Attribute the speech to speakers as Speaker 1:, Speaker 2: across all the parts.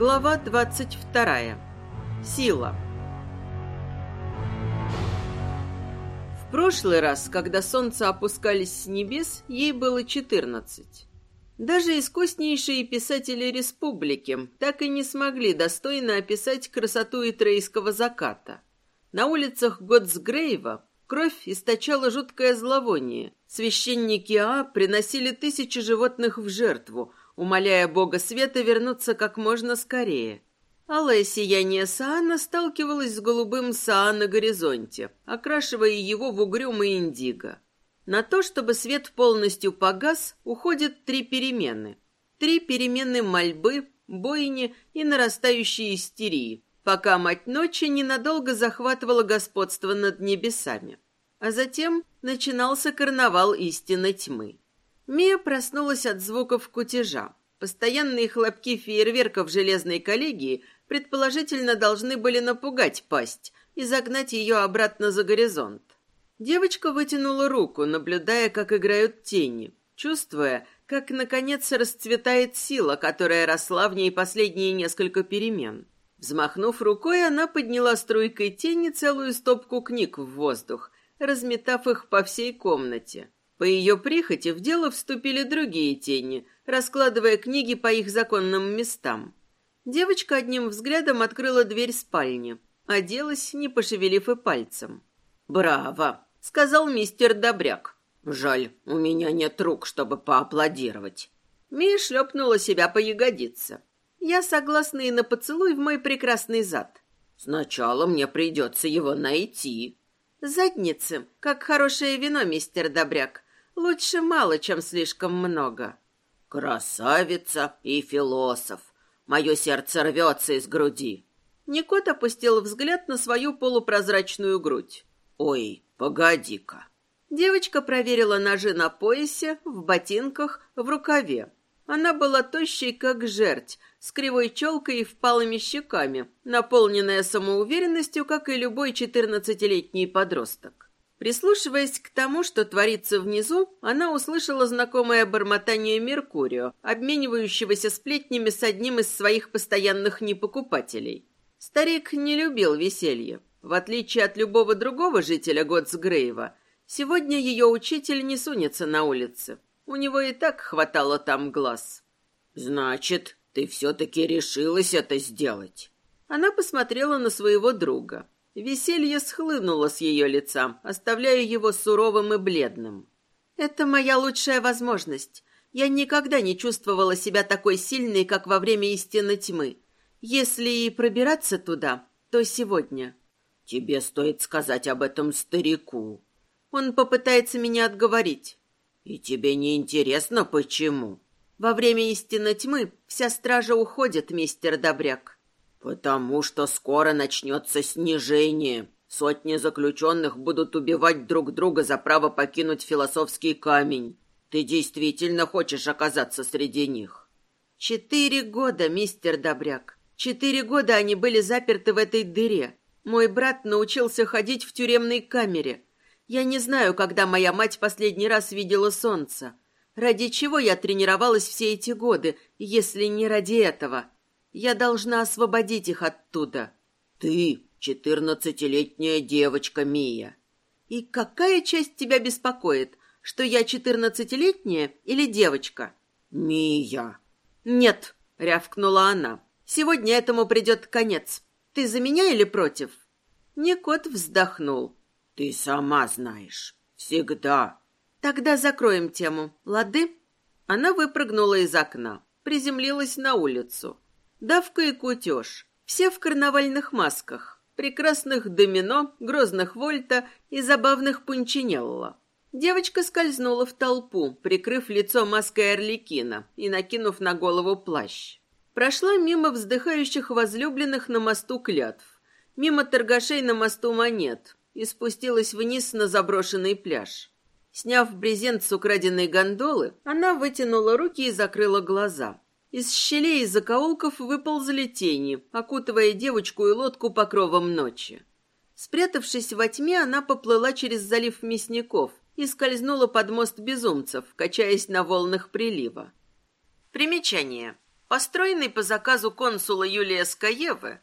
Speaker 1: Глава 22. Сила. В прошлый раз, когда солнце опускались с небес, ей было 14. Даже искуснейшие писатели республики так и не смогли достойно описать красоту итрейского заката. На улицах Готсгрейва кровь источала жуткое зловоние. Священники А приносили тысячи животных в жертву, умоляя бога света вернуться как можно скорее. Алое сияние Саана сталкивалось с голубым Саа на горизонте, окрашивая его в угрюмый индиго. На то, чтобы свет полностью погас, уходят три перемены. Три перемены мольбы, бойни и нарастающей истерии, пока мать ночи ненадолго захватывала господство над небесами. А затем начинался карнавал истинной тьмы. Мия проснулась от звуков кутежа. Постоянные хлопки фейерверков железной коллегии предположительно должны были напугать пасть и загнать ее обратно за горизонт. Девочка вытянула руку, наблюдая, как играют тени, чувствуя, как, наконец, расцветает сила, которая росла в ней последние несколько перемен. Взмахнув рукой, она подняла струйкой тени целую стопку книг в воздух, разметав их по всей комнате. По ее прихоти в дело вступили другие тени, раскладывая книги по их законным местам. Девочка одним взглядом открыла дверь спальни, оделась, не пошевелив и пальцем. «Браво!» — сказал мистер Добряк. «Жаль, у меня нет рук, чтобы поаплодировать». Мия шлепнула себя по ягодице. «Я согласна и на поцелуй в мой прекрасный зад». «Сначала мне придется его найти». «Задницы, как хорошее вино, мистер Добряк. Лучше мало, чем слишком много. Красавица и философ. Мое сердце рвется из груди. Никот опустил взгляд на свою полупрозрачную грудь. Ой, погоди-ка. Девочка проверила ножи на поясе, в ботинках, в рукаве. Она была тощей, как жерть, с кривой челкой и впалыми щеками, наполненная самоуверенностью, как и любой четырнадцатилетний подросток. Прислушиваясь к тому, что творится внизу, она услышала знакомое бормотание Меркурио, обменивающегося сплетнями с одним из своих постоянных непокупателей. Старик не любил веселье. В отличие от любого другого жителя Готсгрейва, сегодня ее учитель не сунется на улице. У него и так хватало там глаз. «Значит, ты все-таки решилась это сделать?» Она посмотрела на своего друга. Веселье схлынуло с ее лица, оставляя его суровым и бледным. «Это моя лучшая возможность. Я никогда не чувствовала себя такой сильной, как во время истины тьмы. Если и пробираться туда, то сегодня». «Тебе стоит сказать об этом старику». Он попытается меня отговорить. «И тебе не интересно, почему?» «Во время истины тьмы вся стража уходит, мистер Добряк. «Потому что скоро начнется снижение. Сотни заключенных будут убивать друг друга за право покинуть философский камень. Ты действительно хочешь оказаться среди них?» «Четыре года, мистер Добряк. Четыре года они были заперты в этой дыре. Мой брат научился ходить в тюремной камере. Я не знаю, когда моя мать последний раз видела солнце. Ради чего я тренировалась все эти годы, если не ради этого?» Я должна освободить их оттуда. Ты четырнадцатилетняя девочка, Мия. И какая часть тебя беспокоит, что я четырнадцатилетняя или девочка? Мия. Нет, рявкнула она. Сегодня этому придет конец. Ты за меня или против? Никот вздохнул. Ты сама знаешь. Всегда. Тогда закроем тему. Лады? Она выпрыгнула из окна, приземлилась на улицу. Давка и кутеж. Все в карнавальных масках. Прекрасных домино, грозных вольта и забавных пунчинелло. Девочка скользнула в толпу, прикрыв лицо маской орликина и накинув на голову плащ. Прошла мимо вздыхающих возлюбленных на мосту клятв, мимо торгашей на мосту монет и спустилась вниз на заброшенный пляж. Сняв брезент с украденной гондолы, она вытянула руки и закрыла глаза. Из щелей и закоулков выползли тени, окутывая девочку и лодку покровом ночи. Спрятавшись во тьме, она поплыла через залив мясников и скользнула под мост безумцев, качаясь на волнах прилива. Примечание. Построенный по заказу консула Юлия Скаевы,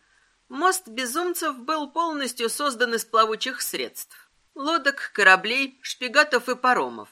Speaker 1: мост безумцев был полностью создан из плавучих средств. Лодок, кораблей, шпигатов и паромов,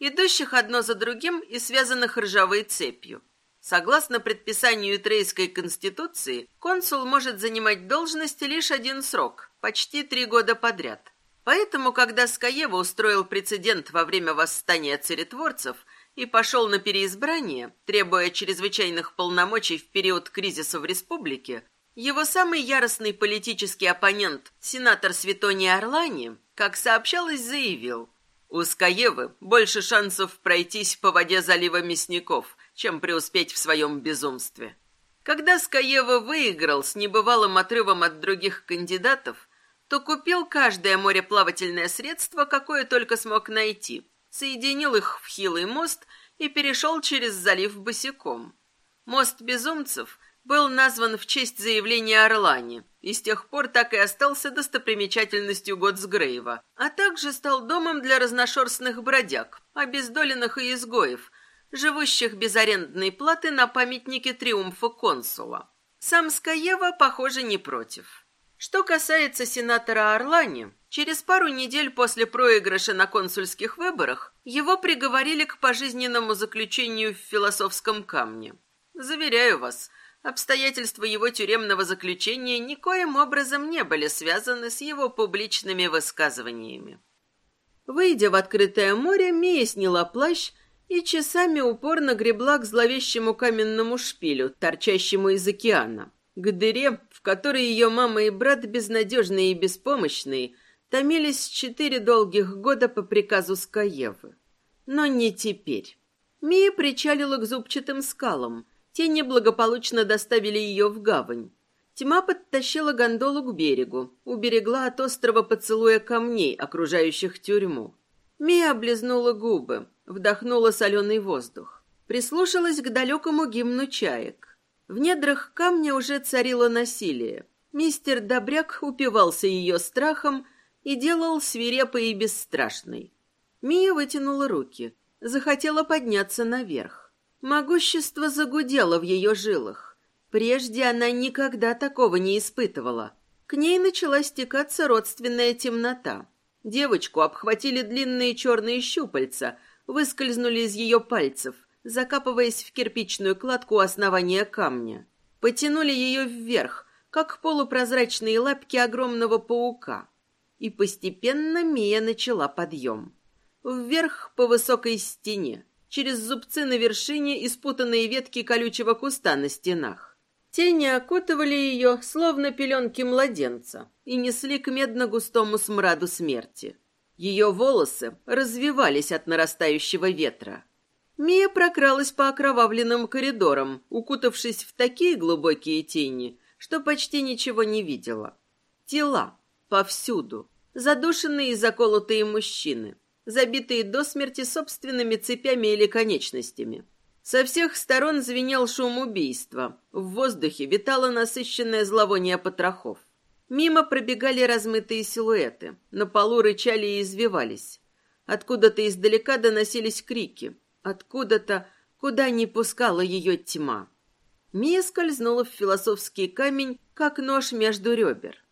Speaker 1: идущих одно за другим и связанных ржавой цепью. Согласно предписанию Трейской конституции, консул может занимать должность лишь один срок, почти три года подряд. Поэтому, когда Скаева устроил прецедент во время восстания царетворцев и пошел на переизбрание, требуя чрезвычайных полномочий в период кризиса в республике, его самый яростный политический оппонент, сенатор Светоний Орлани, как сообщалось, заявил, у Скаевы больше шансов пройтись по воде залива мясников, чем преуспеть в своем безумстве. Когда Скаева выиграл с небывалым отрывом от других кандидатов, то купил каждое мореплавательное средство, какое только смог найти, соединил их в хилый мост и перешел через залив босиком. Мост безумцев был назван в честь заявления Орлани и с тех пор так и остался достопримечательностью Готсгрейва, а также стал домом для разношерстных бродяг, обездоленных и изгоев, живущих без арендной платы на памятнике триумфа консула. Сам Скаева, похоже, не против. Что касается сенатора Орлани, через пару недель после проигрыша на консульских выборах его приговорили к пожизненному заключению в философском камне. Заверяю вас, обстоятельства его тюремного заключения никоим образом не были связаны с его публичными высказываниями. Выйдя в открытое море, Мия сняла плащ и часами упорно гребла к зловещему каменному шпилю, торчащему из океана, к дыре, в которой ее мама и брат, безнадежные и беспомощные, томились четыре долгих года по приказу Скаевы. Но не теперь. Мия причалила к зубчатым скалам. Те неблагополучно доставили ее в гавань. Тьма подтащила гондолу к берегу, уберегла от острова поцелуя камней, окружающих тюрьму. Мия облизнула губы, вдохнула соленый воздух. Прислушалась к далекому гимну чаек. В недрах камня уже царило насилие. Мистер Добряк упивался ее страхом и делал свирепой и бесстрашной. Мия вытянула руки, захотела подняться наверх. Могущество загудело в ее жилах. Прежде она никогда такого не испытывала. К ней начала стекаться родственная темнота. Девочку обхватили длинные черные щупальца — выскользнули из ее пальцев, закапываясь в кирпичную кладку основания камня. Потянули ее вверх, как полупрозрачные лапки огромного паука. И постепенно Мия начала подъем. Вверх по высокой стене, через зубцы на вершине и спутанные ветки колючего куста на стенах. Тени окутывали ее, словно пеленки младенца, и несли к медно-густому смраду смерти. Ее волосы развивались от нарастающего ветра. Мия прокралась по окровавленным коридорам, укутавшись в такие глубокие тени, что почти ничего не видела. Тела повсюду, задушенные и заколотые мужчины, забитые до смерти собственными цепями или конечностями. Со всех сторон звенел шум убийства. В воздухе витало насыщенное зловоние потрохов. Мимо пробегали размытые силуэты. На полу рычали и извивались. Откуда-то издалека доносились крики. Откуда-то, куда не пускала ее тьма. Мия скользнула в философский камень, как нож между ребер.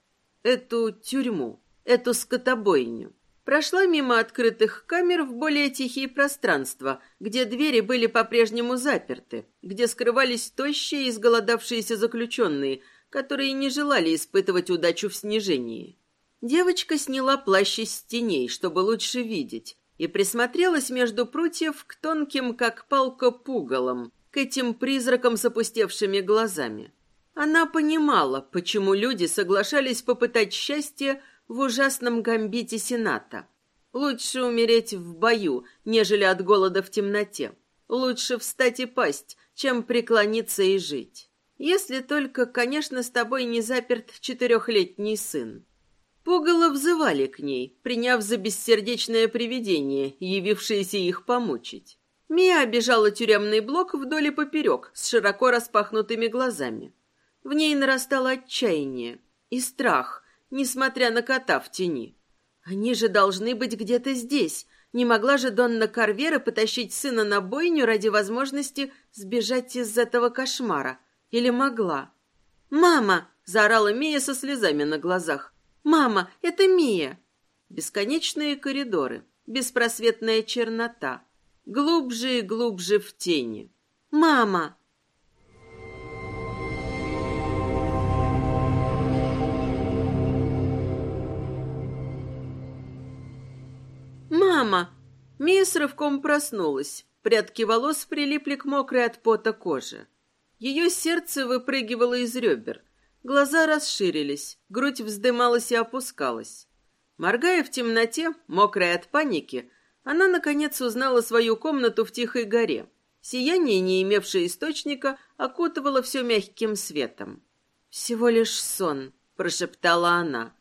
Speaker 1: Эту тюрьму, эту скотобойню. Прошла мимо открытых камер в более тихие пространства, где двери были по-прежнему заперты, где скрывались тощие и изголодавшиеся заключенные – которые не желали испытывать удачу в снижении. Девочка сняла плащ из теней, чтобы лучше видеть, и присмотрелась между прутьев к тонким, как палка, пугалам, к этим призракам с опустевшими глазами. Она понимала, почему люди соглашались попытать счастье в ужасном гамбите Сената. Лучше умереть в бою, нежели от голода в темноте. Лучше встать и пасть, чем преклониться и жить. Если только, конечно, с тобой не заперт четырехлетний сын. Пугало взывали к ней, приняв за бессердечное привидение, явившееся их помучить. Мия обежала тюремный блок вдоль и поперек, с широко распахнутыми глазами. В ней нарастало отчаяние и страх, несмотря на кота в тени. Они же должны быть где-то здесь, Не могла же Донна Карвера потащить сына на бойню ради возможности сбежать из этого кошмара? Или могла? «Мама!» — заорала Мия со слезами на глазах. «Мама, это Мия!» Бесконечные коридоры, беспросветная чернота, глубже и глубже в тени. «Мама!» «Мама!» Мия с рывком проснулась. Прядки волос прилипли к мокрой от пота коже. Ее сердце выпрыгивало из ребер. Глаза расширились, грудь вздымалась и опускалась. Моргая в темноте, мокрая от паники, она, наконец, узнала свою комнату в Тихой горе. Сияние, не имевшее источника, окутывало все мягким светом. «Всего лишь сон», — прошептала она.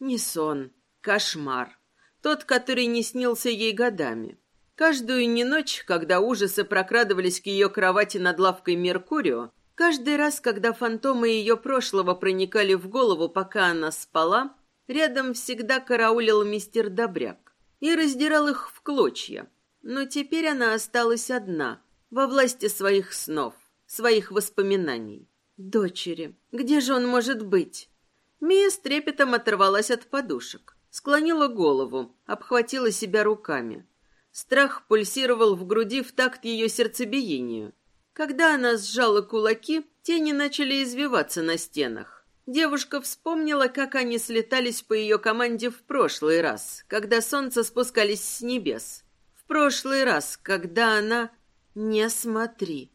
Speaker 1: «Не сон, кошмар. Тот, который не снился ей годами. Каждую не ночь, когда ужасы прокрадывались к ее кровати над лавкой Меркурио, каждый раз, когда фантомы ее прошлого проникали в голову, пока она спала, рядом всегда караулил мистер Добряк и раздирал их в клочья. Но теперь она осталась одна, во власти своих снов, своих воспоминаний. Дочери, где же он может быть? Мия с трепетом оторвалась от подушек, склонила голову, обхватила себя руками. Страх пульсировал в груди в такт ее сердцебиению. Когда она сжала кулаки, тени начали извиваться на стенах. Девушка вспомнила, как они слетались по ее команде в прошлый раз, когда солнце спускались с небес. В прошлый раз, когда она... «Не смотри».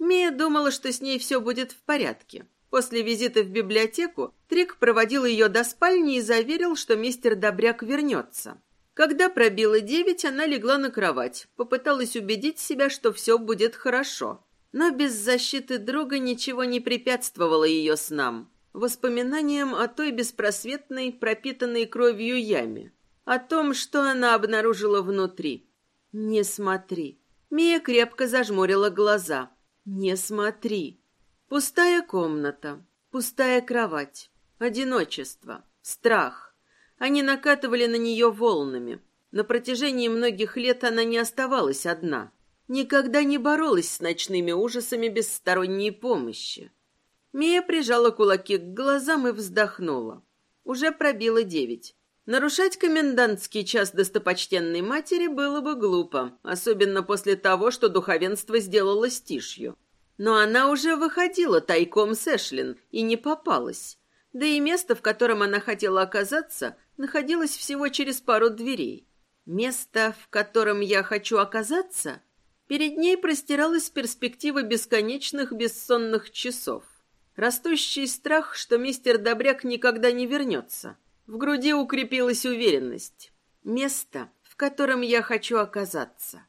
Speaker 1: Мия думала, что с ней все будет в порядке. После визита в библиотеку Трик проводил ее до спальни и заверил, что мистер Добряк вернется. Когда пробило девять, она легла на кровать, попыталась убедить себя, что все будет хорошо. Но без защиты друга ничего не препятствовало ее снам, воспоминаниям о той беспросветной, пропитанной кровью яме, о том, что она обнаружила внутри. «Не смотри». Мия крепко зажмурила глаза. «Не смотри». Пустая комната, пустая кровать, одиночество, страх. Они накатывали на нее волнами. На протяжении многих лет она не оставалась одна. Никогда не боролась с ночными ужасами без сторонней помощи. Мия прижала кулаки к глазам и вздохнула. Уже пробило девять. Нарушать комендантский час достопочтенной матери было бы глупо, особенно после того, что духовенство сделало стишью. Но она уже выходила тайком с Эшлин и не попалась. Да и место, в котором она хотела оказаться, находилось всего через пару дверей. Место, в котором я хочу оказаться? Перед ней простиралась перспектива бесконечных бессонных часов. Растущий страх, что мистер Добряк никогда не вернется. В груди укрепилась уверенность. Место, в котором я хочу оказаться.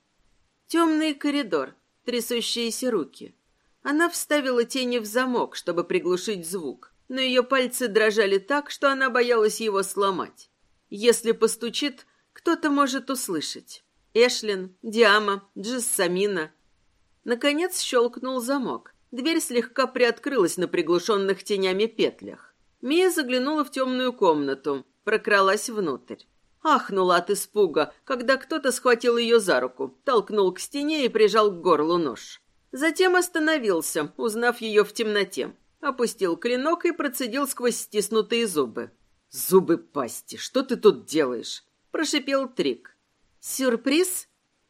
Speaker 1: Темный коридор, трясущиеся руки. Она вставила тени в замок, чтобы приглушить звук но ее пальцы дрожали так, что она боялась его сломать. Если постучит, кто-то может услышать. Эшлин, Диама, Джессамина. Наконец щелкнул замок. Дверь слегка приоткрылась на приглушенных тенями петлях. Мия заглянула в темную комнату, прокралась внутрь. Ахнула от испуга, когда кто-то схватил ее за руку, толкнул к стене и прижал к горлу нож. Затем остановился, узнав ее в темноте опустил клинок и процедил сквозь стиснутые зубы. «Зубы пасти, что ты тут делаешь?» – прошипел Трик. «Сюрприз?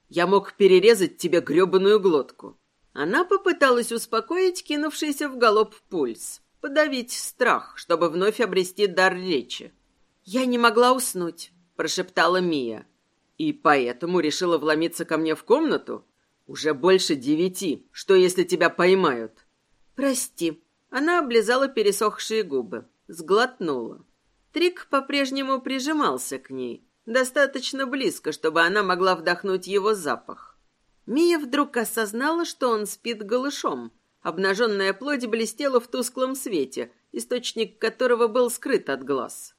Speaker 1: Я мог перерезать тебе гребаную глотку». Она попыталась успокоить кинувшийся в галоп пульс, подавить страх, чтобы вновь обрести дар речи. «Я не могла уснуть», – прошептала Мия. «И поэтому решила вломиться ко мне в комнату? Уже больше девяти. Что, если тебя поймают?» «Прости», она облизала пересохшие губы, сглотнула. Трик по-прежнему прижимался к ней, достаточно близко, чтобы она могла вдохнуть его запах. Мия вдруг осознала, что он спит голышом. Обнаженная плоть блестела в тусклом свете, источник которого был скрыт от глаз.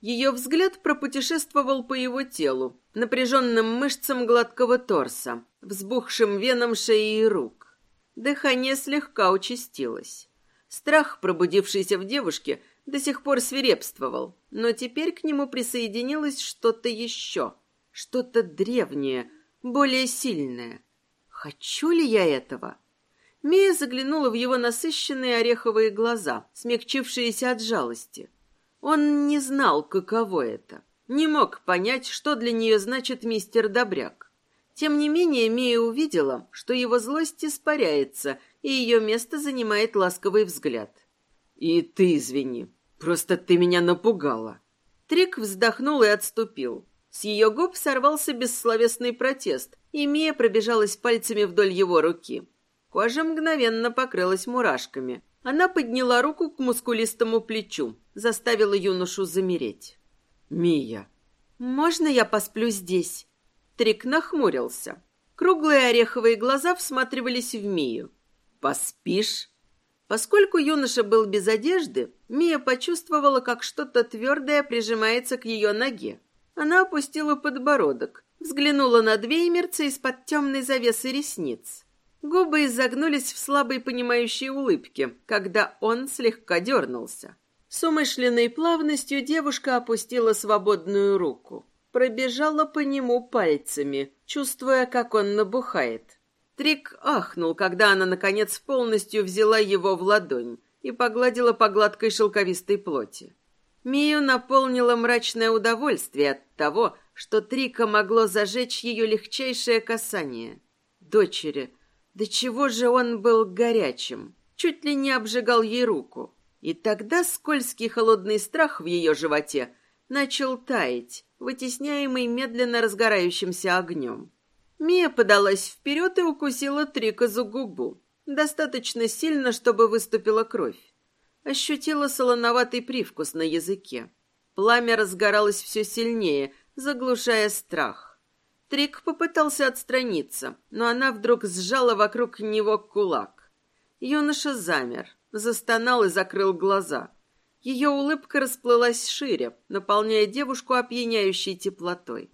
Speaker 1: Ее взгляд пропутешествовал по его телу, напряженным мышцам гладкого торса, взбухшим венам шеи и рук. Дыхание слегка участилось. Страх, пробудившийся в девушке, до сих пор свирепствовал, но теперь к нему присоединилось что-то еще. что-то древнее, более сильное. Хочу ли я этого? Мия заглянула в его насыщенные ореховые глаза, смягчившиеся от жалости. Он не знал, каково это. Не мог понять, что для нее значит мистер Добряк. Тем не менее, Мия увидела, что его злость испаряется, и ее место занимает ласковый взгляд. «И ты извини, просто ты меня напугала». Трик вздохнул и отступил. С ее губ сорвался бессловесный протест, и Мия пробежалась пальцами вдоль его руки. Кожа мгновенно покрылась мурашками. Она подняла руку к мускулистому плечу, заставила юношу замереть. «Мия!» «Можно я посплю здесь?» Трик нахмурился. Круглые ореховые глаза всматривались в Мию. «Поспишь?» Поскольку юноша был без одежды, Мия почувствовала, как что-то твердое прижимается к ее ноге. Она опустила подбородок, взглянула на Двеймерца из-под темной завесы ресниц. Губы изогнулись в слабой понимающей улыбке, когда он слегка дернулся. С умышленной плавностью девушка опустила свободную руку. Пробежала по нему пальцами, чувствуя, как он набухает. Трик ахнул, когда она, наконец, полностью взяла его в ладонь и погладила по гладкой шелковистой плоти. Мию наполнило мрачное удовольствие от того, что Трика могло зажечь ее легчайшее касание. Дочери, до чего же он был горячим, чуть ли не обжигал ей руку. И тогда скользкий холодный страх в ее животе начал таять, вытесняемый медленно разгорающимся огнем. Мия подалась вперед и укусила Трика за губу. Достаточно сильно, чтобы выступила кровь ощутила солоноватый привкус на языке. Пламя разгоралось все сильнее, заглушая страх. Трик попытался отстраниться, но она вдруг сжала вокруг него кулак. Юноша замер, застонал и закрыл глаза. Ее улыбка расплылась шире, наполняя девушку опьяняющей теплотой.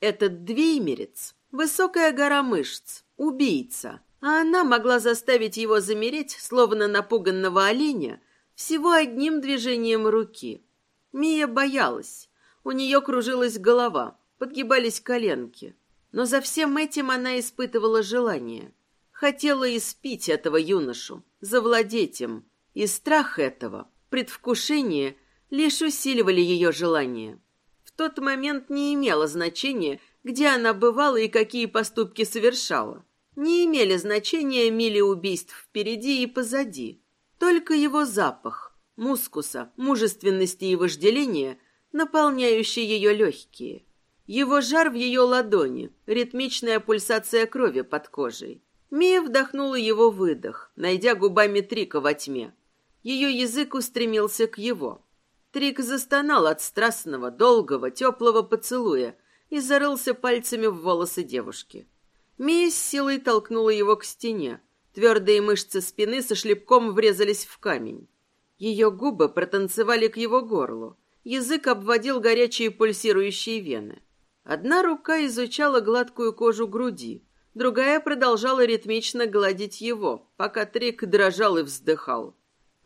Speaker 1: Этот двеймерец — высокая гора мышц, убийца, а она могла заставить его замереть, словно напуганного оленя, всего одним движением руки. Мия боялась. У нее кружилась голова, подгибались коленки. Но за всем этим она испытывала желание. Хотела испить этого юношу, завладеть им. И страх этого, предвкушение, лишь усиливали ее желание. В тот момент не имело значения, где она бывала и какие поступки совершала. Не имели значения мили убийств впереди и позади. Только его запах, мускуса, мужественности и вожделения, наполняющий ее легкие. Его жар в ее ладони, ритмичная пульсация крови под кожей. Мия вдохнула его выдох, найдя губами Трика во тьме. Ее язык устремился к его. Трик застонал от страстного, долгого, теплого поцелуя и зарылся пальцами в волосы девушки. Мия с силой толкнула его к стене, Твердые мышцы спины со шлепком врезались в камень. Ее губы протанцевали к его горлу. Язык обводил горячие пульсирующие вены. Одна рука изучала гладкую кожу груди, другая продолжала ритмично гладить его, пока Трик дрожал и вздыхал.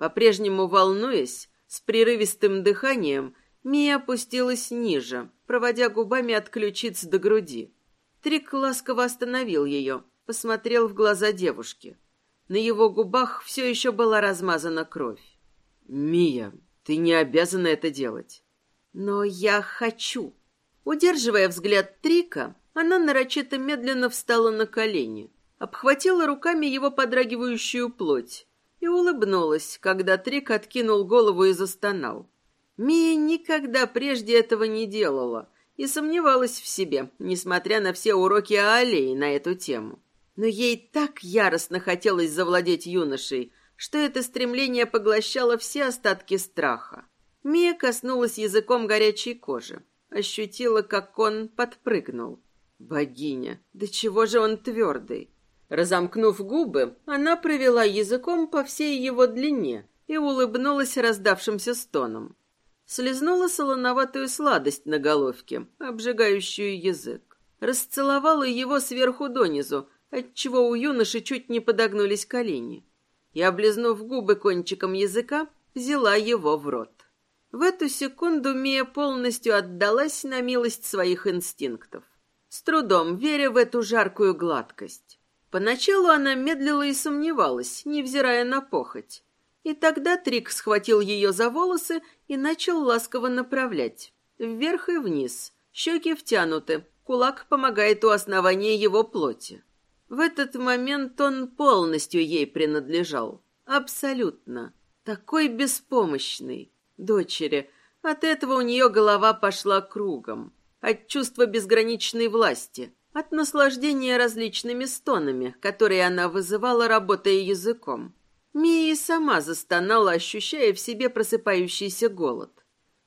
Speaker 1: По-прежнему волнуясь, с прерывистым дыханием, Мия опустилась ниже, проводя губами от ключиц до груди. Трик ласково остановил ее, посмотрел в глаза девушки. На его губах все еще была размазана кровь. «Мия, ты не обязана это делать». «Но я хочу». Удерживая взгляд Трика, она нарочито медленно встала на колени, обхватила руками его подрагивающую плоть и улыбнулась, когда Трик откинул голову и застонал. Мия никогда прежде этого не делала и сомневалась в себе, несмотря на все уроки Алии на эту тему. Но ей так яростно хотелось завладеть юношей, что это стремление поглощало все остатки страха. Мия коснулась языком горячей кожи, ощутила, как он подпрыгнул. Богиня, да чего же он твердый? Разомкнув губы, она провела языком по всей его длине и улыбнулась раздавшимся стоном. Слизнула солоноватую сладость на головке, обжигающую язык. Расцеловала его сверху донизу, отчего у юноши чуть не подогнулись колени. И, облизнув губы кончиком языка, взяла его в рот. В эту секунду Мия полностью отдалась на милость своих инстинктов. с трудом веря в эту жаркую гладкость. Поначалу она медлила и сомневалась, невзирая на похоть. И тогда Трик схватил ее за волосы и начал ласково направлять. Вверх и вниз. Щеки втянуты. Кулак помогает у основания его плоти. В этот момент он полностью ей принадлежал. Абсолютно. Такой беспомощный. Дочери. От этого у нее голова пошла кругом. От чувства безграничной власти от наслаждения различными стонами, которые она вызывала, работая языком. Мия и сама застонала, ощущая в себе просыпающийся голод.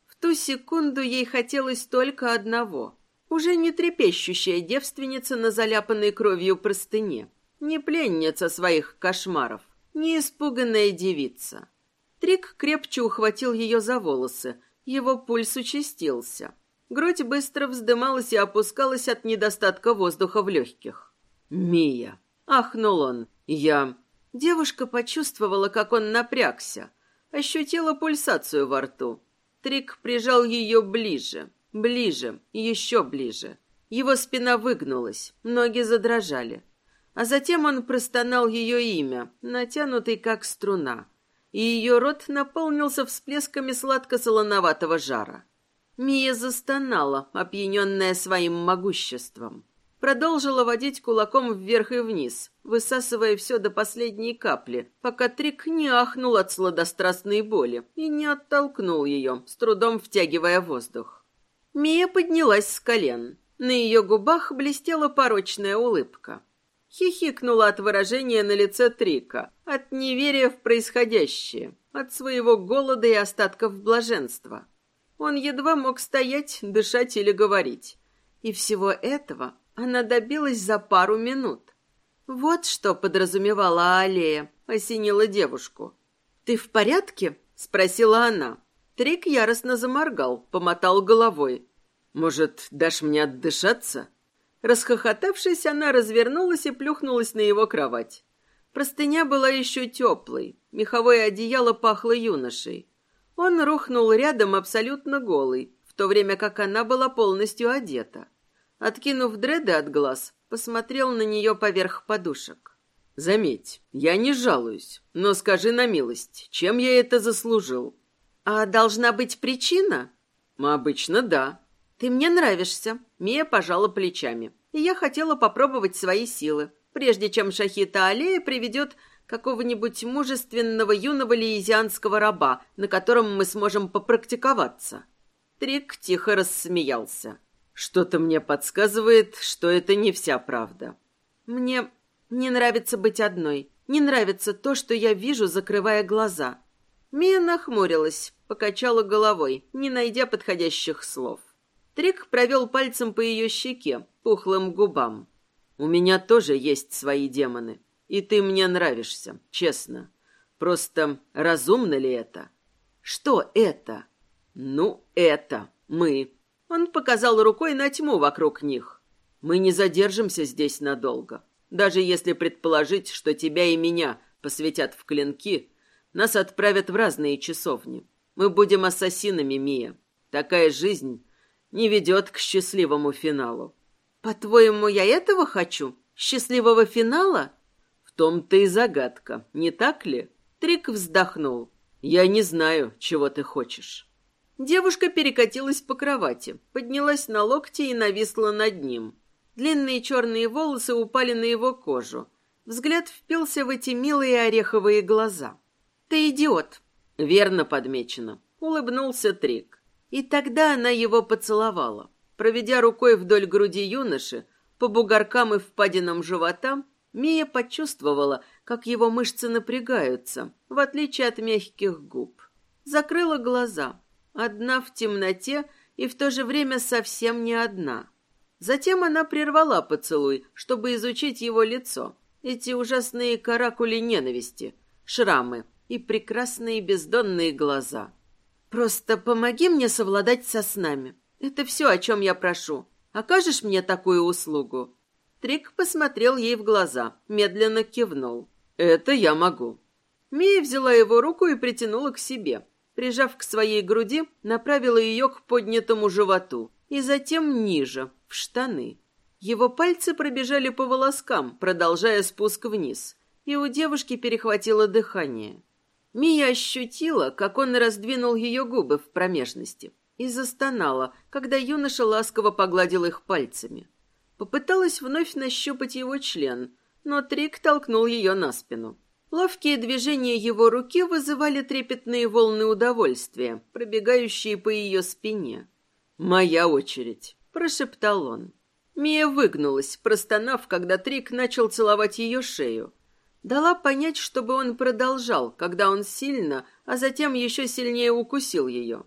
Speaker 1: В ту секунду ей хотелось только одного. Уже не трепещущая девственница на заляпанной кровью простыне, не пленница своих кошмаров, не испуганная девица. Трик крепче ухватил ее за волосы, его пульс участился. Грудь быстро вздымалась и опускалась от недостатка воздуха в легких. «Мия!» — ахнул он. «Я...» Девушка почувствовала, как он напрягся. Ощутила пульсацию во рту. Трик прижал ее ближе, ближе, еще ближе. Его спина выгнулась, ноги задрожали. А затем он простонал ее имя, натянутый как струна. И ее рот наполнился всплесками сладко-солоноватого жара. Мия застонала, опьяненная своим могуществом. Продолжила водить кулаком вверх и вниз, высасывая все до последней капли, пока Трик не ахнул от сладострастной боли и не оттолкнул ее, с трудом втягивая воздух. Мия поднялась с колен. На ее губах блестела порочная улыбка. Хихикнула от выражения на лице Трика, от неверия в происходящее, от своего голода и остатков блаженства. Он едва мог стоять, дышать или говорить. И всего этого она добилась за пару минут. Вот что подразумевала Аллея, осенила девушку. «Ты в порядке?» — спросила она. Трик яростно заморгал, помотал головой. «Может, дашь мне отдышаться?» Расхохотавшись, она развернулась и плюхнулась на его кровать. Простыня была еще теплой, меховое одеяло пахло юношей. Он рухнул рядом абсолютно голый, в то время как она была полностью одета. Откинув дреды от глаз, посмотрел на нее поверх подушек. «Заметь, я не жалуюсь, но скажи на милость, чем я это заслужил?» «А должна быть причина?» «Обычно да». «Ты мне нравишься», — Мия пожала плечами. «И я хотела попробовать свои силы, прежде чем Шахита Аллея приведет какого-нибудь мужественного юного лиезианского раба, на котором мы сможем попрактиковаться. Трик тихо рассмеялся. Что-то мне подсказывает, что это не вся правда. Мне не нравится быть одной. Не нравится то, что я вижу, закрывая глаза. Мия нахмурилась, покачала головой, не найдя подходящих слов. Трик провел пальцем по ее щеке, пухлым губам. «У меня тоже есть свои демоны. И ты мне нравишься, честно. Просто разумно ли это? Что это? Ну, это мы. Он показал рукой на тьму вокруг них. Мы не задержимся здесь надолго. Даже если предположить, что тебя и меня посвятят в клинки, нас отправят в разные часовни. Мы будем ассасинами, Мия. Такая жизнь не ведет к счастливому финалу. По-твоему, я этого хочу? Счастливого финала? Том-то и загадка, не так ли? Трик вздохнул. Я не знаю, чего ты хочешь. Девушка перекатилась по кровати, поднялась на локти и нависла над ним. Длинные черные волосы упали на его кожу. Взгляд впился в эти милые ореховые глаза. «Ты идиот!» «Верно подмечено», — улыбнулся Трик. И тогда она его поцеловала. Проведя рукой вдоль груди юноши, по бугоркам и впадинам живота, Мия почувствовала, как его мышцы напрягаются, в отличие от мягких губ. Закрыла глаза. Одна в темноте и в то же время совсем не одна. Затем она прервала поцелуй, чтобы изучить его лицо. Эти ужасные каракули ненависти, шрамы и прекрасные бездонные глаза. «Просто помоги мне совладать со снами. Это все, о чем я прошу. Окажешь мне такую услугу?» Трик посмотрел ей в глаза, медленно кивнул. «Это я могу». Мия взяла его руку и притянула к себе. Прижав к своей груди, направила ее к поднятому животу и затем ниже, в штаны. Его пальцы пробежали по волоскам, продолжая спуск вниз, и у девушки перехватило дыхание. Мия ощутила, как он раздвинул ее губы в промежности, и застонала, когда юноша ласково погладил их пальцами. Попыталась вновь нащупать его член, но Трик толкнул ее на спину. Ловкие движения его руки вызывали трепетные волны удовольствия, пробегающие по ее спине. «Моя очередь», — прошептал он. Мия выгнулась, простонав, когда Трик начал целовать ее шею. Дала понять, чтобы он продолжал, когда он сильно, а затем еще сильнее укусил ее.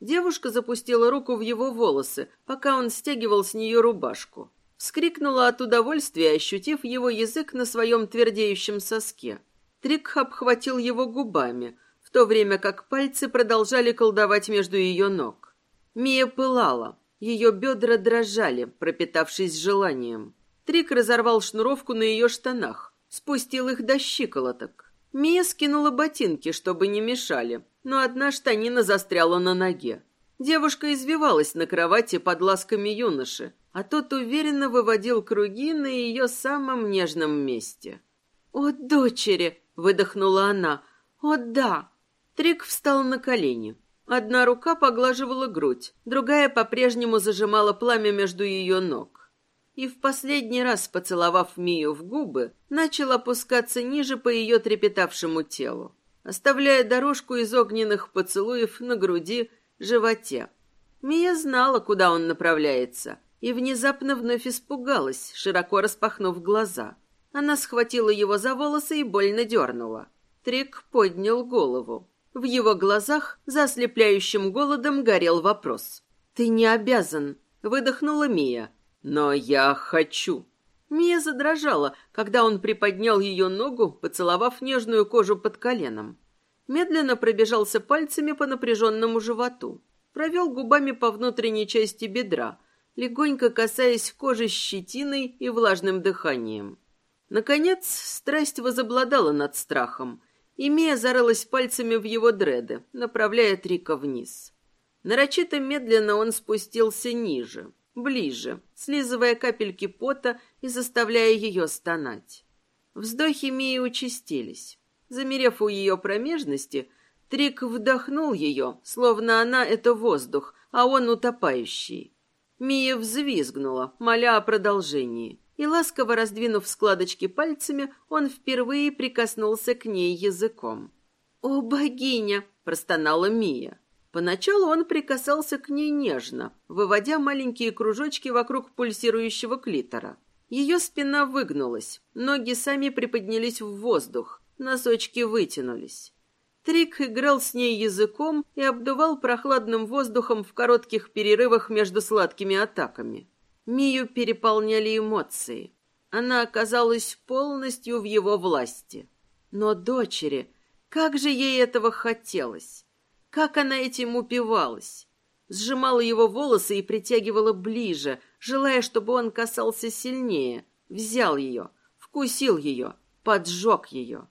Speaker 1: Девушка запустила руку в его волосы, пока он стягивал с нее рубашку. Вскрикнула от удовольствия, ощутив его язык на своем твердеющем соске. Трик обхватил его губами, в то время как пальцы продолжали колдовать между ее ног. Мия пылала, ее бедра дрожали, пропитавшись желанием. Трик разорвал шнуровку на ее штанах, спустил их до щиколоток. Мия скинула ботинки, чтобы не мешали, но одна штанина застряла на ноге. Девушка извивалась на кровати под ласками юноши, а тот уверенно выводил круги на ее самом нежном месте. «О, дочери!» выдохнула она. «О, да!» Трик встал на колени. Одна рука поглаживала грудь, другая по-прежнему зажимала пламя между ее ног. И в последний раз, поцеловав Мию в губы, начал опускаться ниже по ее трепетавшему телу, оставляя дорожку из огненных поцелуев на груди, животе. Мия знала, куда он направляется, и внезапно вновь испугалась, широко распахнув глаза. Она схватила его за волосы и больно дернула. Трик поднял голову. В его глазах за ослепляющим голодом горел вопрос. «Ты не обязан», — выдохнула Мия. «Но я хочу». Мия задрожала, когда он приподнял ее ногу, поцеловав нежную кожу под коленом. Медленно пробежался пальцами по напряженному животу. Провел губами по внутренней части бедра, легонько касаясь кожи щетиной и влажным дыханием. Наконец, страсть возобладала над страхом, и Мия зарылась пальцами в его дреды, направляя Трика вниз. Нарочито медленно он спустился ниже, ближе, слизывая капельки пота и заставляя ее стонать. Вздохи Мии участились. Замерев у ее промежности, Трик вдохнул ее, словно она — это воздух, а он утопающий. Мия взвизгнула, моля о продолжении и, ласково раздвинув складочки пальцами, он впервые прикоснулся к ней языком. «О, богиня!» – простонала Мия. Поначалу он прикасался к ней нежно, выводя маленькие кружочки вокруг пульсирующего клитора. Ее спина выгнулась, ноги сами приподнялись в воздух, носочки вытянулись. Трик играл с ней языком и обдувал прохладным воздухом в коротких перерывах между сладкими атаками. Мию переполняли эмоции. Она оказалась полностью в его власти. Но дочери, как же ей этого хотелось! Как она этим упивалась! Сжимала его волосы и притягивала ближе, желая, чтобы он касался сильнее. Взял ее, вкусил ее, поджег ее.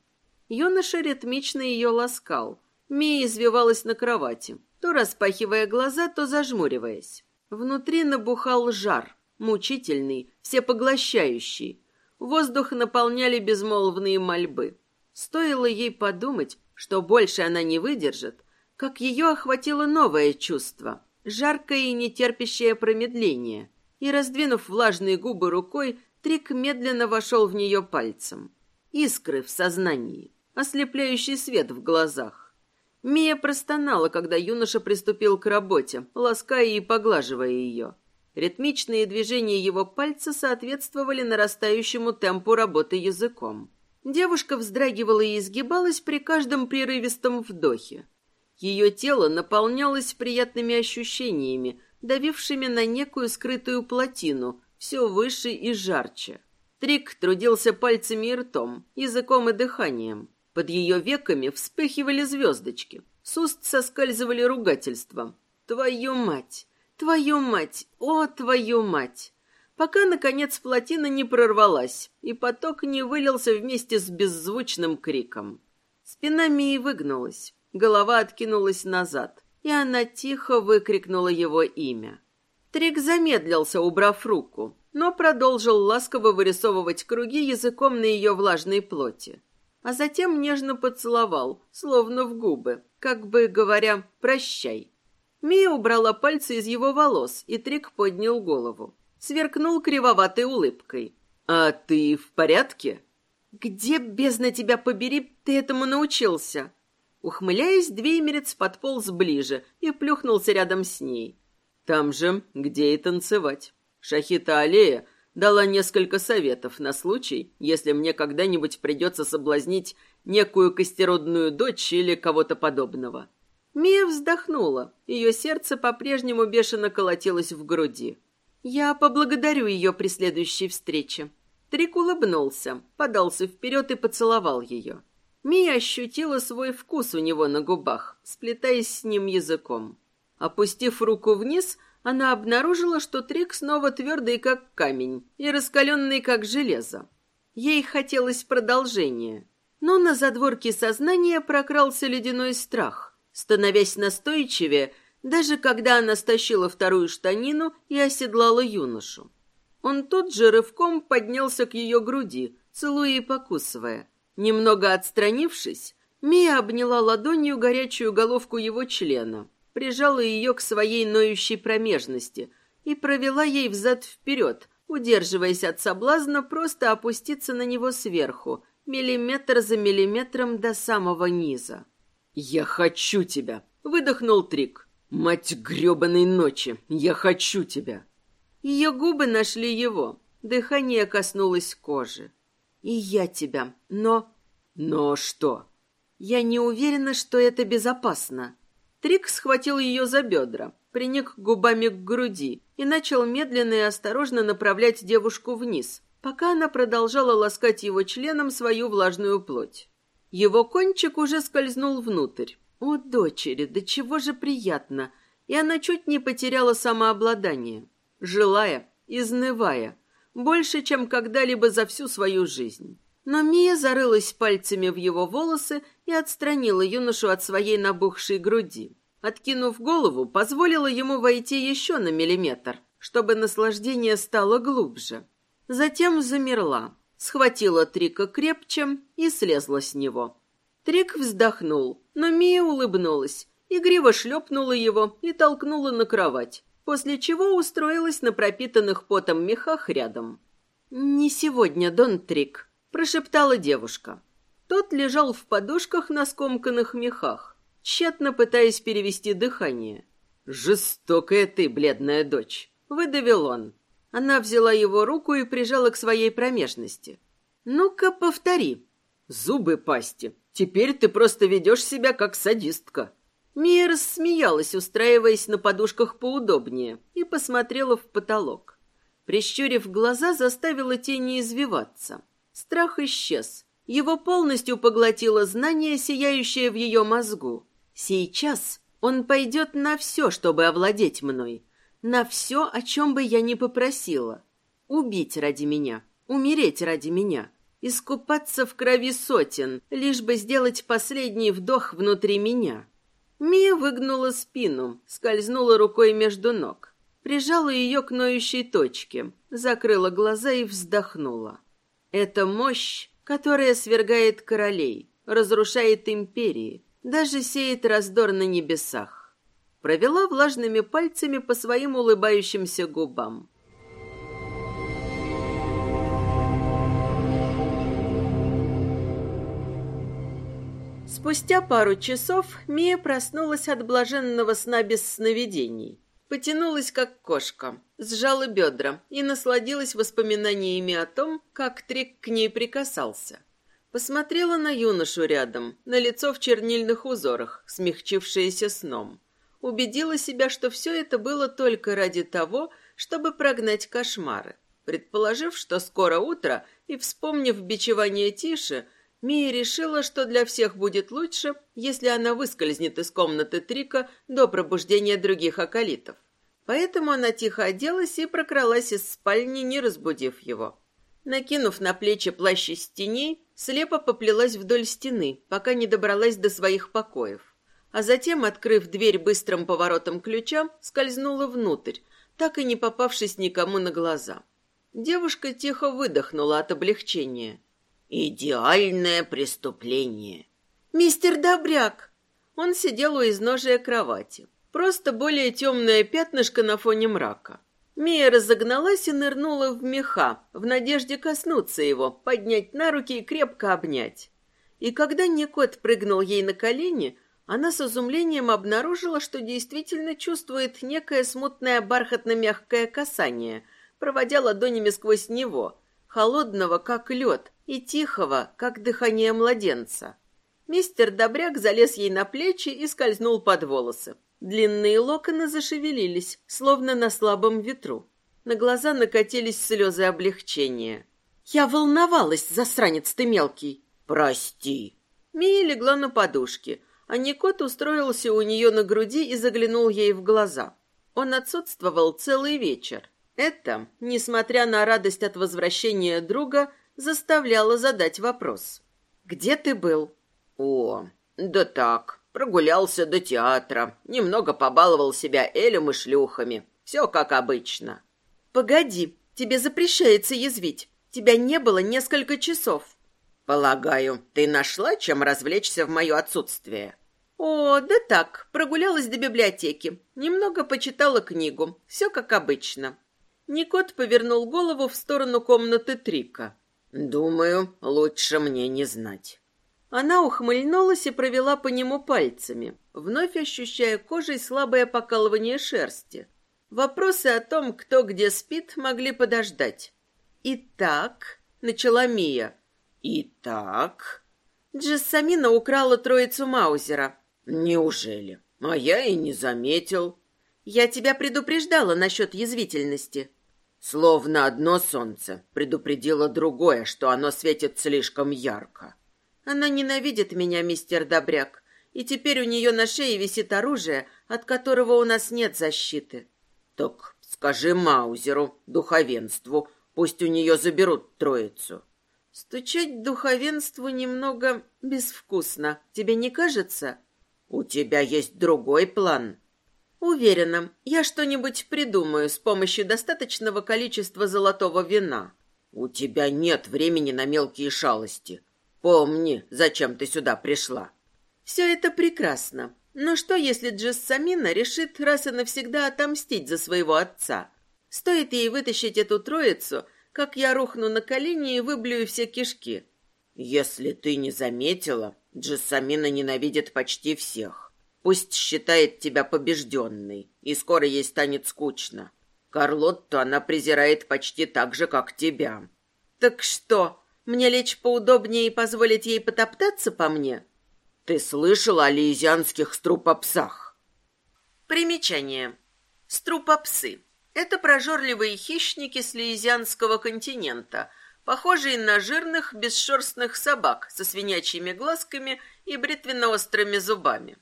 Speaker 1: Юноша ритмично ее ласкал. Мия извивалась на кровати, то распахивая глаза, то зажмуриваясь. Внутри набухал жар, мучительный, всепоглощающий. Воздух наполняли безмолвные мольбы. Стоило ей подумать, что больше она не выдержит, как ее охватило новое чувство, жаркое и нетерпящее промедление. И, раздвинув влажные губы рукой, Трик медленно вошел в нее пальцем. Искры в сознании, ослепляющий свет в глазах. Мия простонала, когда юноша приступил к работе, лаская и поглаживая ее. Ритмичные движения его пальца соответствовали нарастающему темпу работы языком. Девушка вздрагивала и изгибалась при каждом прерывистом вдохе. Ее тело наполнялось приятными ощущениями, давившими на некую скрытую плотину, все выше и жарче. Трик трудился пальцами и ртом, языком и дыханием. Под ее веками вспыхивали звездочки. С уст соскальзывали ругательства. «Твою мать! Твою мать! О, твою мать! Пока, наконец, плотина не прорвалась, и поток не вылился вместе с беззвучным криком. Спина Мии выгнулась, голова откинулась назад, и она тихо выкрикнула его имя. Трик замедлился, убрав руку. но продолжил ласково вырисовывать круги языком на ее влажной плоти. А затем нежно поцеловал, словно в губы, как бы говоря «прощай». Мия убрала пальцы из его волос, и Трик поднял голову. Сверкнул кривоватой улыбкой. «А ты в порядке?» «Где, бездна тебя побери, ты этому научился?» Ухмыляясь, Двеймерец подполз ближе и плюхнулся рядом с ней. Там же, где и танцевать. Шахита Аллея дала несколько советов на случай, если мне когда-нибудь придется соблазнить некую костеродную дочь или кого-то подобного. Мия вздохнула. Ее сердце по-прежнему бешено колотилось в груди. «Я поблагодарю ее при следующей встрече». Трик улыбнулся, подался вперед и поцеловал ее. Мия ощутила свой вкус у него на губах, сплетаясь с ним языком. Опустив руку вниз, она обнаружила, что Трик снова твердый, как камень, и раскаленный, как железо. Ей хотелось продолжения. Но на задворке сознания прокрался ледяной страх, становясь настойчивее, даже когда она стащила вторую штанину и оседлала юношу. Он тут же рывком поднялся к ее груди, целуя и покусывая. Немного отстранившись, Мия обняла ладонью горячую головку его члена, прижала ее к своей ноющей промежности и провела ей взад-вперед, удерживаясь от соблазна просто опуститься на него сверху, миллиметр за миллиметром до самого низа. «Я хочу тебя!» — выдохнул Трик. «Мать грёбаной ночи! Я хочу тебя!» Ее губы нашли его. Дыхание коснулось кожи. «И я тебя. Но...» «Но что?» «Я не уверена, что это безопасно». Трик схватил ее за бедра, приник губами к груди и начал медленно и осторожно направлять девушку вниз, пока она продолжала ласкать его членом свою влажную плоть. Его кончик уже скользнул внутрь. О, дочери, до чего же приятно! И она чуть не потеряла самообладание желая, изнывая, больше, чем когда-либо за всю свою жизнь. Но Мия зарылась пальцами в его волосы и отстранила юношу от своей набухшей груди. Откинув голову, позволила ему войти еще на миллиметр, чтобы наслаждение стало глубже. Затем замерла, схватила Трика крепче и слезла с него. Трик вздохнул, но Мия улыбнулась, игриво шлепнула его и толкнула на кровать, после чего устроилась на пропитанных потом мехах рядом. «Не сегодня, Дон Трик», — прошептала девушка. Тот лежал в подушках на скомканных мехах, тщетно пытаясь перевести дыхание. «Жестокая ты, бледная дочь», — выдавил он. Она взяла его руку и прижала к своей промежности. «Ну-ка, повтори». «Зубы пасти. Теперь ты просто ведешь себя как садистка». Мия рассмеялась, устраиваясь на подушках поудобнее, и посмотрела в потолок. Прищурив глаза, заставила тени извиваться. Страх исчез. Его полностью поглотило знание, сияющее в ее мозгу. Сейчас он пойдет на все, чтобы овладеть мной. На все, о чем бы я ни попросила. Убить ради меня, умереть ради меня, искупаться в крови сотен, лишь бы сделать последний вдох внутри меня. Мия выгнула спину, скользнула рукой между ног, прижала ее к ноющей точке, закрыла глаза и вздохнула. Это мощь, которая свергает королей, разрушает империи, даже сеет раздор на небесах. Провела влажными пальцами по своим улыбающимся губам. Спустя пару часов Мия проснулась от блаженного сна без сновидений. Потянулась, как кошка, сжала бедра и насладилась воспоминаниями о том, как Трик к ней прикасался. Посмотрела на юношу рядом, на лицо в чернильных узорах, смягчившееся сном. Убедила себя, что все это было только ради того, чтобы прогнать кошмары. Предположив, что скоро утро, и вспомнив бичевание Тиши, Мия решила, что для всех будет лучше, если она выскользнет из комнаты Трика до пробуждения других околитов. Поэтому она тихо оделась и прокралась из спальни, не разбудив его. Накинув на плечи плащ из теней, слепо поплелась вдоль стены, пока не добралась до своих покоев. А затем, открыв дверь быстрым поворотом ключа, скользнула внутрь, так и не попавшись никому на глаза. Девушка тихо выдохнула от облегчения. «Идеальное преступление!» «Мистер Добряк!» Он сидел у изножия кровати. Просто более темное пятнышко на фоне мрака. Мия разогналась и нырнула в меха, в надежде коснуться его, поднять на руки и крепко обнять. И когда Никот прыгнул ей на колени, она с изумлением обнаружила, что действительно чувствует некое смутное бархатно-мягкое касание, проводя ладонями сквозь него, холодного, как лед, и тихого, как дыхание младенца. Мистер Добряк залез ей на плечи и скользнул под волосы. Длинные локоны зашевелились, словно на слабом ветру. На глаза накатились слезы облегчения. «Я волновалась, засранец ты мелкий!» «Прости!» Мия легла на подушке, а Никот устроился у нее на груди и заглянул ей в глаза. Он отсутствовал целый вечер. Это, несмотря на радость от возвращения друга, заставляло задать вопрос. «Где ты был?» «О, да так, прогулялся до театра, немного побаловал себя элем и шлюхами. Все как обычно». «Погоди, тебе запрещается язвить. Тебя не было несколько часов». «Полагаю, ты нашла, чем развлечься в мое отсутствие?» «О, да так, прогулялась до библиотеки. Немного почитала книгу. Все как обычно». Никот повернул голову в сторону комнаты Трика. «Думаю, лучше мне не знать». Она ухмыльнулась и провела по нему пальцами, вновь ощущая кожей слабое покалывание шерсти. Вопросы о том, кто где спит, могли подождать. «Итак», — начала Мия. «Итак...» Джессамина украла троицу Маузера. Неужели? А я и не заметил. Я тебя предупреждала насчет язвительности. Словно одно солнце предупредило другое, что оно светит слишком ярко. Она ненавидит меня, мистер Добряк, и теперь у нее на шее висит оружие, от которого у нас нет защиты. Так скажи Маузеру, духовенству, пусть у нее заберут троицу. Стучать духовенству немного безвкусно, тебе не кажется? «У тебя есть другой план?» «Уверена, я что-нибудь придумаю с помощью достаточного количества золотого вина». «У тебя нет времени на мелкие шалости. Помни, зачем ты сюда пришла». «Все это прекрасно. Но что, если Джессамина решит раз и навсегда отомстить за своего отца? Стоит ей вытащить эту троицу, как я рухну на колени и выблюю все кишки». «Если ты не заметила, Джессамина ненавидит почти всех. Пусть считает тебя побежденной, и скоро ей станет скучно. Карлотту она презирает почти так же, как тебя. Так что, мне лечь поудобнее и позволить ей потоптаться по мне? Ты слышала о лиезианских струпопсах? Примечание. Струпопсы. Это прожорливые хищники с лиезианского континента – похожие на жирных бесшерстных собак со свинячьими глазками и бритвенно-острыми зубами.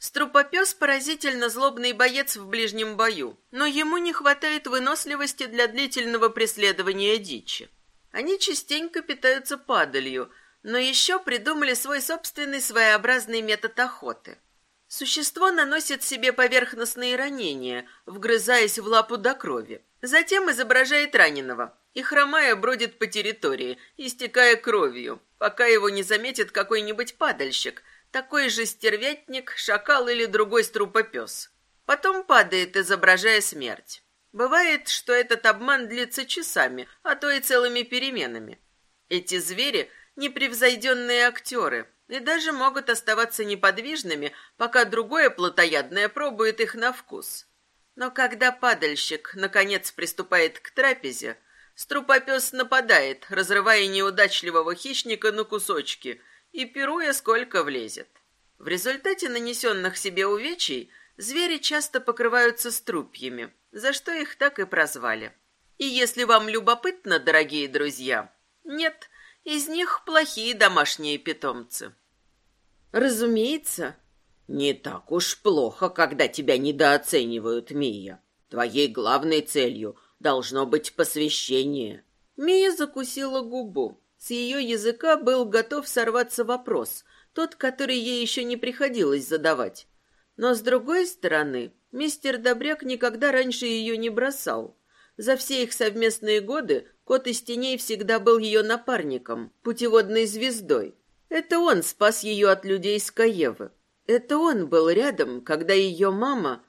Speaker 1: Струпопес поразительно злобный боец в ближнем бою, но ему не хватает выносливости для длительного преследования дичи. Они частенько питаются падалью, но еще придумали свой собственный своеобразный метод охоты. Существо наносит себе поверхностные ранения, вгрызаясь в лапу до крови. Затем изображает раненого, и, хромая, бродит по территории, истекая кровью, пока его не заметит какой-нибудь падальщик, такой же стервятник, шакал или другой струпопес. Потом падает, изображая смерть. Бывает, что этот обман длится часами, а то и целыми переменами. Эти звери — непревзойденные актеры и даже могут оставаться неподвижными, пока другое плотоядное пробует их на вкус. Но когда падальщик, наконец, приступает к трапезе, Струпопес нападает, разрывая неудачливого хищника на кусочки и пируя сколько влезет. В результате нанесенных себе увечий звери часто покрываются струпьями, за что их так и прозвали. И если вам любопытно, дорогие друзья, нет, из них плохие домашние питомцы. Разумеется, не так уж плохо, когда тебя недооценивают, Мия. Твоей главной целью – Должно быть посвящение. Мия закусила губу. С ее языка был готов сорваться вопрос, тот, который ей еще не приходилось задавать. Но, с другой стороны, мистер Добряк никогда раньше ее не бросал. За все их совместные годы кот из теней всегда был ее напарником, путеводной звездой. Это он спас ее от людей с Каевы. Это он был рядом, когда ее мама...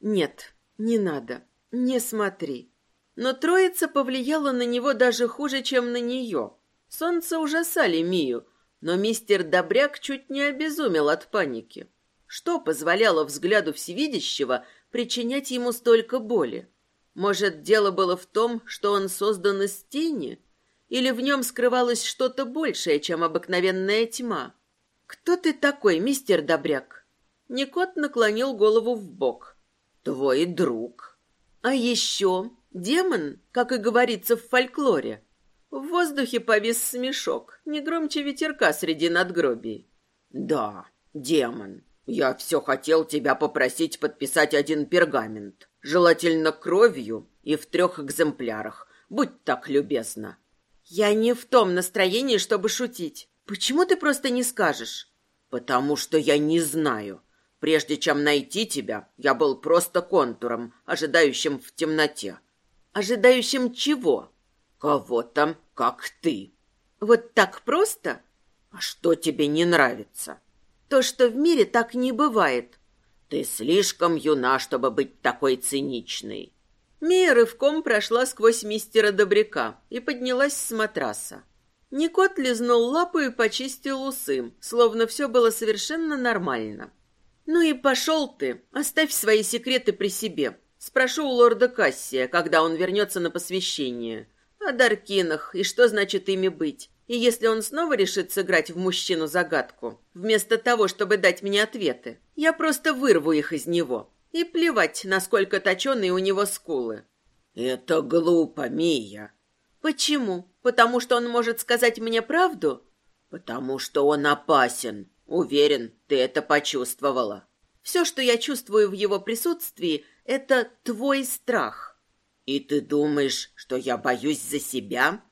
Speaker 1: Нет, не надо, не смотри. Но троица повлияла на него даже хуже, чем на нее. Солнце ужасали Мию, но мистер Добряк чуть не обезумел от паники. Что позволяло взгляду всевидящего причинять ему столько боли? Может, дело было в том, что он создан из тени? Или в нем скрывалось что-то большее, чем обыкновенная тьма? «Кто ты такой, мистер Добряк?» Никот наклонил голову в бок. «Твой друг». «А еще демон, как и говорится в фольклоре». В воздухе повис смешок, не громче ветерка среди надгробий.
Speaker 2: «Да, демон. Я все хотел тебя попросить подписать один пергамент. Желательно кровью и в трех экземплярах. Будь так любезна.
Speaker 1: Я не в том настроении, чтобы шутить. Почему ты просто не скажешь?
Speaker 2: Потому что я не знаю. Прежде чем найти тебя, я был просто контуром, ожидающим в темноте.
Speaker 1: Ожидающим чего?
Speaker 2: Кого-то, как ты.
Speaker 1: Вот так просто?
Speaker 2: А что тебе не нравится?
Speaker 1: То, что в мире так не бывает.
Speaker 2: Ты слишком юна, чтобы быть такой циничной.
Speaker 1: Мия рывком прошла сквозь мистера Добряка и поднялась с матраса. Никот лизнул лапу и почистил усы, словно все было совершенно нормально. «Ну и пошел ты, оставь свои секреты при себе. Спрошу у лорда Кассия, когда он вернется на посвящение. О Даркинах и что значит ими быть. И если он снова решит сыграть в мужчину-загадку, вместо того, чтобы дать мне ответы, я просто вырву их из него. И плевать, насколько точеные у него скулы.
Speaker 2: Это глупо, Мия.
Speaker 1: Почему? Потому что он может сказать мне правду?
Speaker 2: Потому что он опасен. Уверен, ты это почувствовала.
Speaker 1: Все, что я чувствую в его присутствии, это твой страх.
Speaker 2: И ты думаешь, что я боюсь за себя?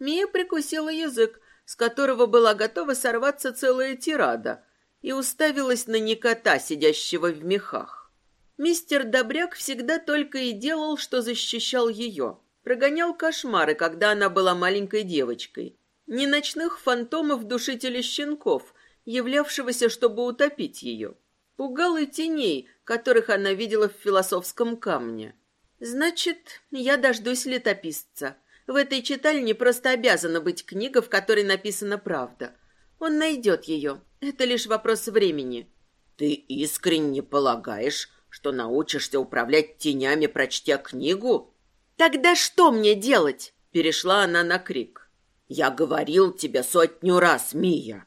Speaker 1: Мия прикусила язык, с которого была готова сорваться целая тирада, и уставилась на Никота, сидящего в мехах. Мистер Добряк всегда только и делал, что защищал ее. Прогонял кошмары, когда она была маленькой девочкой. Не ночных фантомов душителя щенков, являвшегося, чтобы утопить ее. Пугал и теней, которых она видела в философском камне. «Значит, я дождусь летописца», в этой читальне просто обязана быть книга, в которой написана правда. Он найдет ее. Это лишь вопрос времени.
Speaker 2: Ты искренне полагаешь, что научишься управлять тенями, прочтя книгу?
Speaker 1: Тогда что мне делать? Перешла она на крик.
Speaker 2: Я говорил тебе сотню раз, Мия.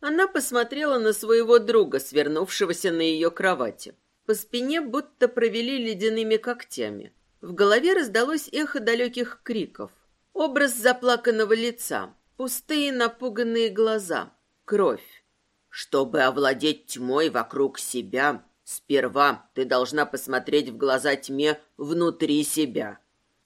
Speaker 1: Она посмотрела на своего друга, свернувшегося на ее кровати. По спине будто провели ледяными когтями. В голове раздалось эхо далеких криков. Образ заплаканного лица, пустые напуганные глаза, кровь.
Speaker 2: Чтобы овладеть тьмой вокруг себя, сперва ты должна посмотреть в глаза тьме внутри себя.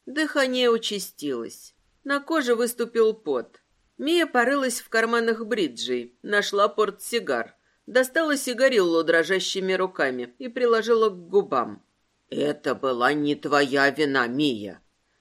Speaker 1: Дыхание участилось. На коже выступил пот. Мия порылась в карманах бриджей, нашла портсигар, достала сигариллу дрожащими руками и приложила к губам.
Speaker 2: Это была не твоя вина, Мия.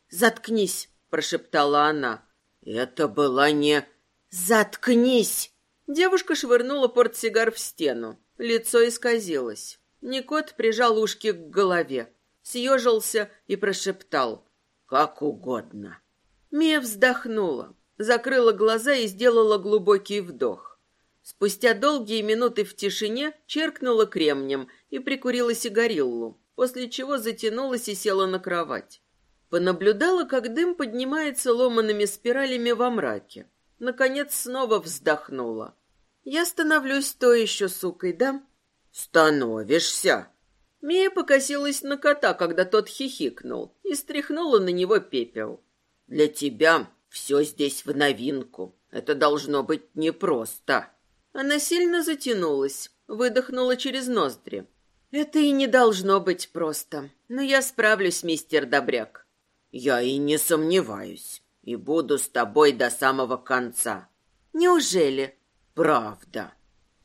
Speaker 1: Заткнись, прошептала она.
Speaker 2: Это была не
Speaker 1: Заткнись. Девушка швырнула портсигар в стену. Лицо исказилось. Никот прижал ушки к голове, съежился и прошептал:
Speaker 2: "Как угодно".
Speaker 1: Мия вздохнула, закрыла глаза и сделала глубокий вдох. Спустя долгие минуты в тишине черкнула кремнем и прикурила сигариллу после чего затянулась и села на кровать. Понаблюдала, как дым поднимается ломаными спиралями во мраке. Наконец снова вздохнула. «Я становлюсь то еще сукой, да?»
Speaker 2: «Становишься!»
Speaker 1: Мия покосилась на кота, когда тот хихикнул, и стряхнула на него пепел.
Speaker 2: «Для тебя все здесь в новинку. Это должно быть непросто».
Speaker 1: Она сильно затянулась, выдохнула через ноздри. Это и не должно быть просто. Но я справлюсь, мистер Добряк.
Speaker 2: Я и не сомневаюсь. И буду с тобой до самого конца.
Speaker 1: Неужели?
Speaker 2: Правда.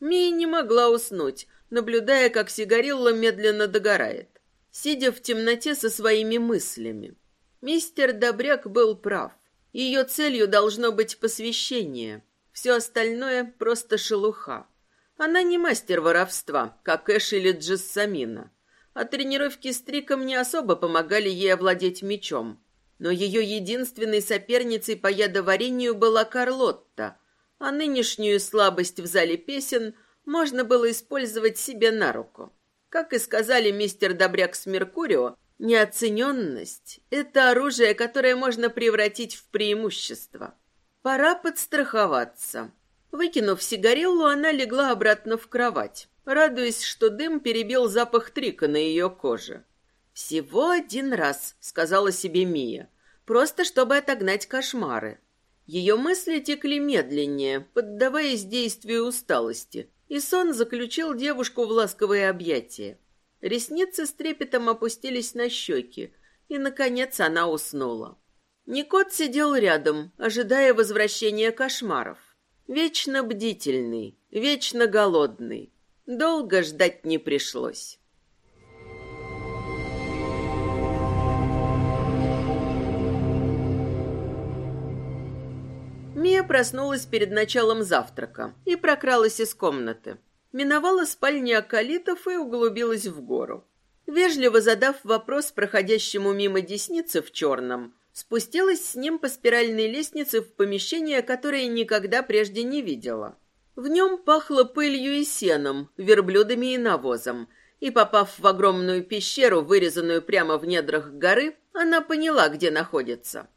Speaker 1: Мия не могла уснуть, наблюдая, как сигарилла медленно догорает, сидя в темноте со своими мыслями. Мистер Добряк был прав. Ее целью должно быть посвящение. Все остальное просто шелуха. Она не мастер воровства, как Эш или Джессамина. А тренировки с Триком не особо помогали ей овладеть мечом. Но ее единственной соперницей по ядоварению была Карлотта, а нынешнюю слабость в зале песен можно было использовать себе на руку. Как и сказали мистер Добряк с Меркурио, неоцененность – это оружие, которое можно превратить в преимущество. Пора подстраховаться. Выкинув сигареллу, она легла обратно в кровать, радуясь, что дым перебил запах трика на ее коже. «Всего один раз», — сказала себе Мия, — «просто чтобы отогнать кошмары». Ее мысли текли медленнее, поддаваясь действию усталости, и сон заключил девушку в ласковые объятия. Ресницы с трепетом опустились на щеки, и, наконец, она уснула. Никот сидел рядом, ожидая возвращения кошмаров. Вечно бдительный, вечно голодный. Долго ждать не пришлось. Мия проснулась перед началом завтрака и прокралась из комнаты. Миновала спальни Акалитов и углубилась в гору. Вежливо задав вопрос проходящему мимо десницы в черном, спустилась с ним по спиральной лестнице в помещение, которое никогда прежде не видела. В нем пахло пылью и сеном, верблюдами и навозом, и, попав в огромную пещеру, вырезанную прямо в недрах горы, она поняла, где находится.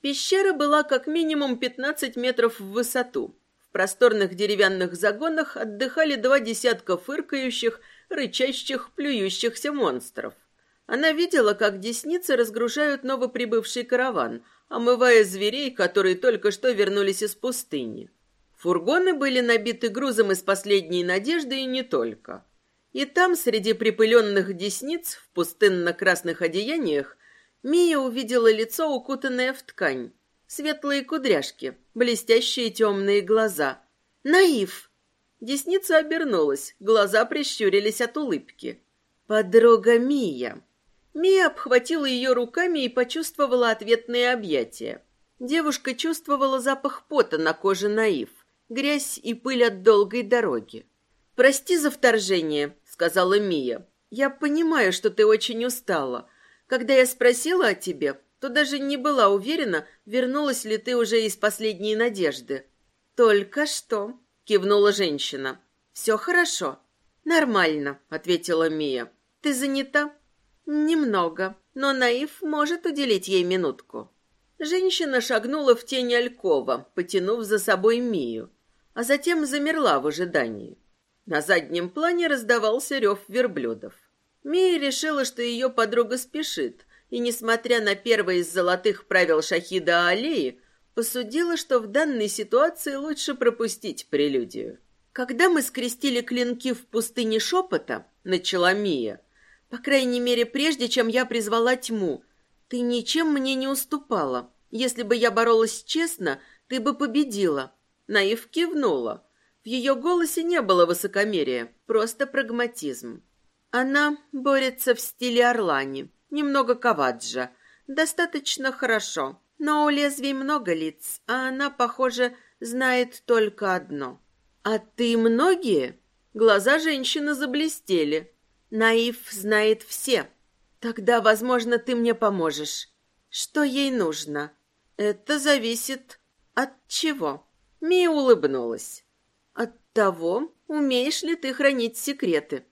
Speaker 1: Пещера была как минимум 15 метров в высоту. В просторных деревянных загонах отдыхали два десятка фыркающих, рычащих, плюющихся монстров. Она видела, как десницы разгружают новоприбывший караван, омывая зверей, которые только что вернулись из пустыни. Фургоны были набиты грузом из последней надежды и не только. И там, среди припыленных десниц, в пустынно-красных одеяниях, Мия увидела лицо, укутанное в ткань. Светлые кудряшки, блестящие темные глаза. Наив! Десница обернулась, глаза прищурились от улыбки. «Подруга Мия!» Мия обхватила ее руками и почувствовала ответные объятия. Девушка чувствовала запах пота на коже Наив, грязь и пыль от долгой дороги. «Прости за вторжение», — сказала Мия. «Я понимаю, что ты очень устала. Когда я спросила о тебе, то даже не была уверена, вернулась ли ты уже из последней надежды». «Только что», — кивнула женщина. «Все хорошо». «Нормально», — ответила Мия. «Ты занята?» Немного, но Наив может уделить ей минутку. Женщина шагнула в тень Алькова, потянув за собой Мию, а затем замерла в ожидании. На заднем плане раздавался рев верблюдов. Мия решила, что ее подруга спешит, и, несмотря на первое из золотых правил Шахида Алии, посудила, что в данной ситуации лучше пропустить прелюдию. «Когда мы скрестили клинки в пустыне шепота», — начала Мия, по крайней мере, прежде чем я призвала тьму. Ты ничем мне не уступала. Если бы я боролась честно, ты бы победила. Наив кивнула. В ее голосе не было высокомерия, просто прагматизм. Она борется в стиле Орлани, немного каваджа. Достаточно хорошо, но у лезвий много лиц, а она, похоже, знает только одно. «А ты многие?» Глаза женщины заблестели. Наив знает все. Тогда, возможно, ты мне поможешь. Что ей нужно? Это зависит от чего? Мия улыбнулась. От того, умеешь ли ты хранить секреты.